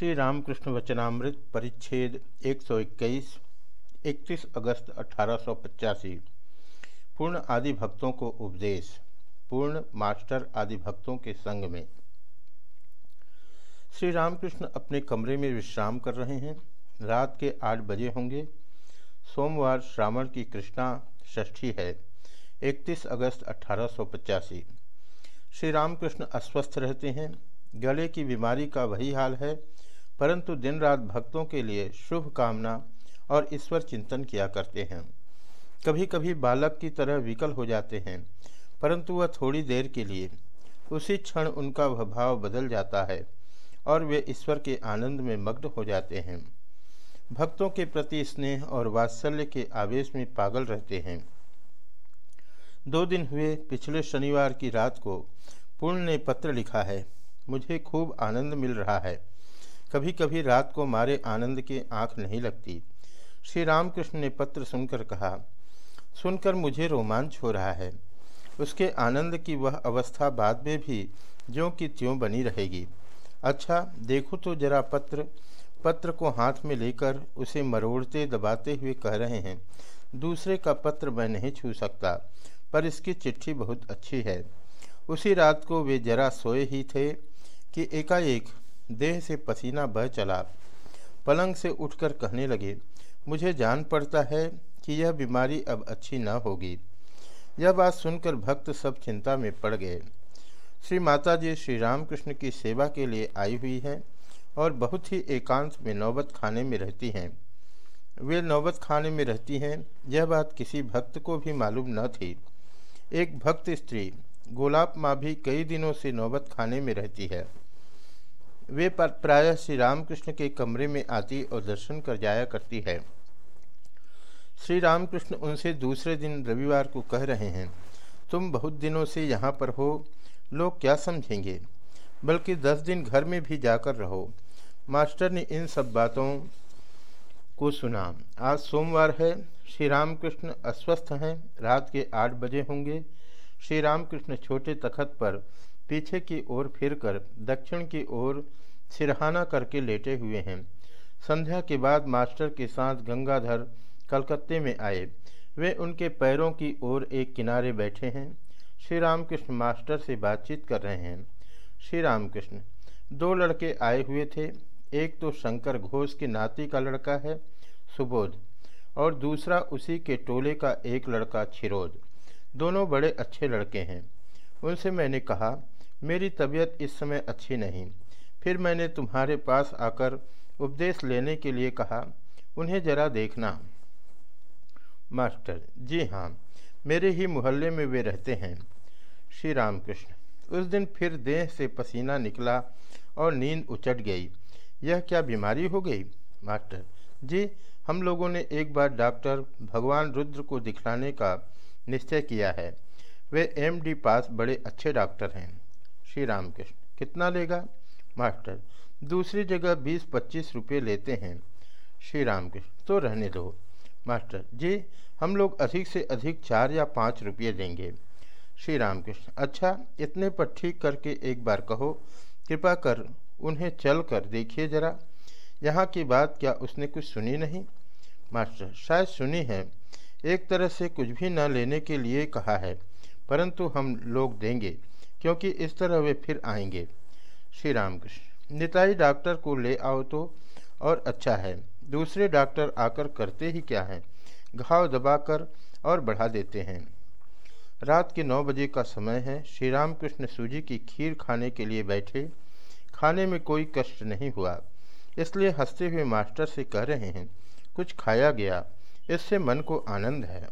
श्री रामकृष्ण वचनामृत परिच्छेद 121 31 अगस्त अठारह सौ पचासी। पूर्ण आदि भक्तों को उपदेश, पूर्ण मास्टर आदि भक्तों के संग में। श्री रामकृष्ण अपने कमरे में विश्राम कर रहे हैं। रात के आठ बजे होंगे। सोमवार श्रावण की कृष्णा षष्ठी है 31 अगस्त अठारह सौ पचासी। श्री रामकृष्ण अस्वस्थ रहते हैं। गले की बीमारी का वही हाल है परंतु दिन रात भक्तों के लिए शुभ कामना और ईश्वर चिंतन किया करते हैं। कभी कभी बालक की तरह विकल हो जाते हैं, परंतु वह थोड़ी देर के लिए, उसी क्षण उनका वह भाव बदल जाता है और वे ईश्वर के आनंद में मग्न हो जाते हैं। भक्तों के प्रति स्नेह और वात्सल्य के आवेश में पागल रहते हैं। दो दिन हुए पिछले शनिवार की रात को पूर्ण ने पत्र लिखा है। मुझे खूब आनंद मिल रहा है। कभी कभी रात को मारे आनंद की आँख नहीं लगती। श्री रामकृष्ण ने पत्र सुनकर कहा, सुनकर मुझे रोमांच हो रहा है। उसके आनंद की वह अवस्था बाद में भी ज्यों की त्यों बनी रहेगी। अच्छा देखो तो जरा पत्र। पत्र को हाथ में लेकर उसे मरोड़ते दबाते हुए कह रहे हैं, दूसरे का पत्र मैं नहीं छू सकता, पर इसकी चिट्ठी बहुत अच्छी है। उसी रात को वे जरा सोए ही थे कि एकाएक देह से पसीना बह चला। पलंग से उठकर कहने लगे, मुझे जान पड़ता है कि यह बीमारी अब अच्छी न होगी। यह बात सुनकर भक्त सब चिंता में पड़ गए। श्री माता जी श्री रामकृष्ण की सेवा के लिए आई हुई हैं और बहुत ही एकांत में नौबत खाने में रहती हैं। वे नौबत खाने में रहती हैं, यह बात किसी भक्त को भी मालूम न थी। एक भक्त स्त्री, गोलाब माँ भी कई दिनों से नौबत खाने में रहती है। वे प्रायः श्री रामकृष्ण के कमरे में आती और दर्शन कर जाया करती है। श्री रामकृष्ण उनसे दूसरे दिन रविवार को कह रहे हैं, तुम बहुत दिनों से यहाँ पर हो, लोग क्या समझेंगे? बल्कि दस दिन घर में भी जाकर रहो। मास्टर ने इन सब बातों को सुना। आज सोमवार है, श्री रामकृष्ण अस्वस्थ हैं, रात के आठ बजे होंगे। श्री रामकृष्ण छोटे तखत पर पीछे की ओर फिरकर, दक्षिण की ओर सिरहाना करके लेटे हुए हैं। संध्या के बाद मास्टर के साथ गंगाधर कलकत्ते में आए। वे उनके पैरों की ओर एक किनारे बैठे हैं। श्री रामकृष्ण मास्टर से बातचीत कर रहे हैं। श्री रामकृष्ण दो लड़के आए हुए थे। एक तो शंकर घोष के नाती का लड़का है, सुबोध, और दूसरा उसी के टोले का एक लड़का छिरोद दोनों बड़े अच्छे लड़के हैं। उनसे मैंने कहा मेरी तबीयत इस समय अच्छी नहीं। फिर मैंने तुम्हारे पास आकर उपदेश लेने के लिए कहा, उन्हें जरा देखना। मास्टर, जी हाँ मेरे ही मोहल्ले में वे रहते हैं। श्री रामकृष्ण उस दिन फिर देह से पसीना निकला और नींद उचट गई। यह क्या बीमारी हो गई? मास्टर, जी, हम लोगों ने एक बार डॉक्टर भगवान रुद्र को दिखलाने का निश्चय किया है। वे एमडी पास बड़े अच्छे डॉक्टर हैं। श्री रामकृष्ण। कितना लेगा? मास्टर, दूसरी जगह बीस पच्चीस रुपये लेते हैं। श्री रामकृष्ण तो रहने दो। मास्टर, जी, हम लोग अधिक से अधिक चार या पाँच रुपये देंगे। श्री रामकृष्ण अच्छा इतने पर ठीक करके एक बार कहो। कृपा कर उन्हें चल कर देखिए जरा। यहाँ की बात क्या उसने कुछ सुनी नहीं? मास्टर, शायद सुनी है। एक तरह से कुछ भी न लेने के लिए कहा है, परंतु हम लोग देंगे। क्योंकि इस तरह वे फिर आएँगे। श्री रामकृष्ण। निताई डॉक्टर को ले आओ तो और अच्छा है। दूसरे डॉक्टर आकर करते ही क्या है? घाव दबाकर और बढ़ा देते हैं। रात के नौ बजे का समय है। श्री रामकृष्ण सूजी की खीर खाने के लिए बैठे। खाने में कोई कष्ट नहीं हुआ। इसलिए हँसते हुए मास्टर से कह रहे हैं, कुछ खाया गया। इससे मन को आनंद है।